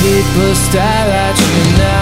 People stare at you now.